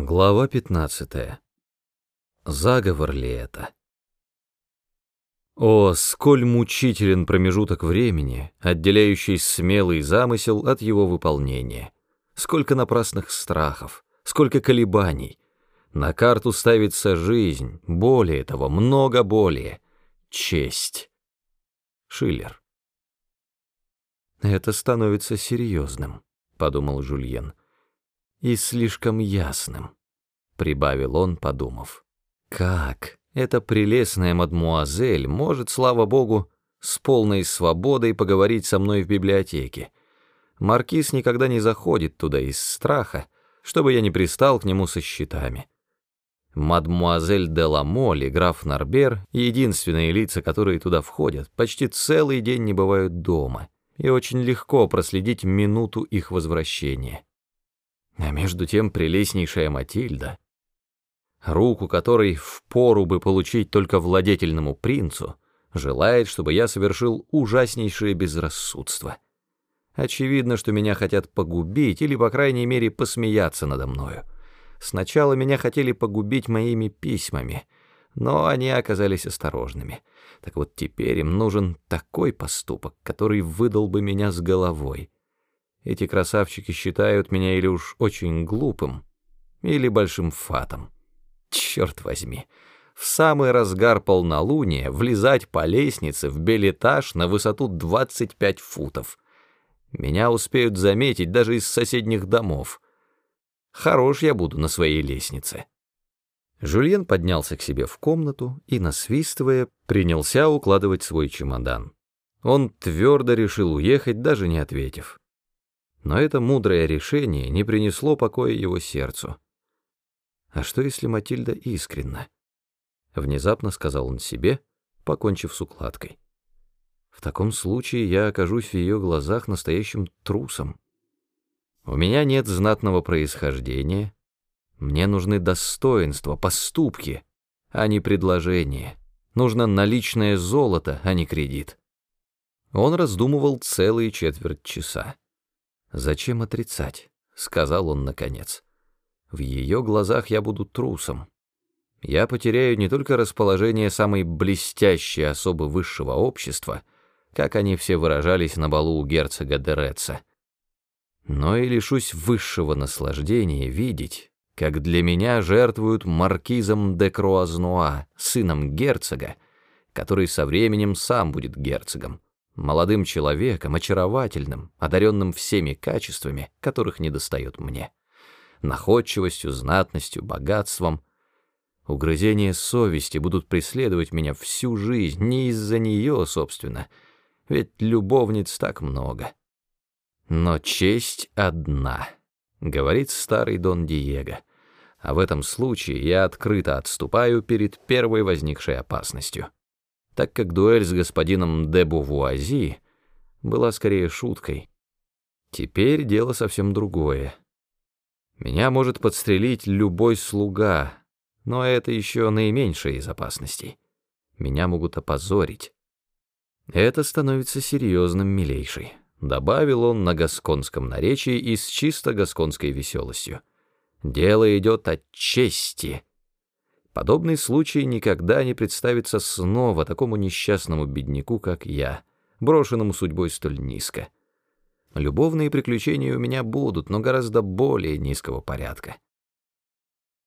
Глава 15. Заговор ли это? О, сколь мучителен промежуток времени, отделяющий смелый замысел от его выполнения. Сколько напрасных страхов, сколько колебаний. На карту ставится жизнь, более того, много более. Честь. Шиллер. «Это становится серьезным», — подумал Жульен и слишком ясным», — прибавил он, подумав. «Как эта прелестная мадмуазель может, слава богу, с полной свободой поговорить со мной в библиотеке? Маркиз никогда не заходит туда из страха, чтобы я не пристал к нему со счетами». Мадмуазель де Ламоль и граф Нарбер, единственные лица, которые туда входят, почти целый день не бывают дома, и очень легко проследить минуту их возвращения. А между тем прелестнейшая Матильда, руку которой впору бы получить только владетельному принцу, желает, чтобы я совершил ужаснейшее безрассудство. Очевидно, что меня хотят погубить или, по крайней мере, посмеяться надо мною. Сначала меня хотели погубить моими письмами, но они оказались осторожными. Так вот теперь им нужен такой поступок, который выдал бы меня с головой. Эти красавчики считают меня или уж очень глупым, или большим фатом. Черт возьми, в самый разгар полнолуния влезать по лестнице в белетаж на высоту 25 футов. Меня успеют заметить даже из соседних домов. Хорош я буду на своей лестнице. Жюльен поднялся к себе в комнату и, насвистывая, принялся укладывать свой чемодан. Он твердо решил уехать, даже не ответив. Но это мудрое решение не принесло покоя его сердцу. «А что, если Матильда искренна?» — внезапно сказал он себе, покончив с укладкой. «В таком случае я окажусь в ее глазах настоящим трусом. У меня нет знатного происхождения, мне нужны достоинства, поступки, а не предложения. Нужно наличное золото, а не кредит». Он раздумывал целые четверть часа. «Зачем отрицать?» — сказал он наконец. «В ее глазах я буду трусом. Я потеряю не только расположение самой блестящей особы высшего общества, как они все выражались на балу у герцога Дереца, но и лишусь высшего наслаждения видеть, как для меня жертвуют маркизом де Круазнуа, сыном герцога, который со временем сам будет герцогом молодым человеком, очаровательным, одаренным всеми качествами, которых недостает мне, находчивостью, знатностью, богатством. Угрызения совести будут преследовать меня всю жизнь, не из-за нее, собственно, ведь любовниц так много. Но честь одна, говорит старый Дон Диего, а в этом случае я открыто отступаю перед первой возникшей опасностью так как дуэль с господином де Бувуази была скорее шуткой. Теперь дело совсем другое. Меня может подстрелить любой слуга, но это еще наименьшая из опасностей. Меня могут опозорить. Это становится серьезным, милейший, добавил он на гасконском наречии и с чисто гасконской веселостью. Дело идет о чести, Подобный случай никогда не представится снова такому несчастному бедняку, как я, брошенному судьбой столь низко. Любовные приключения у меня будут, но гораздо более низкого порядка.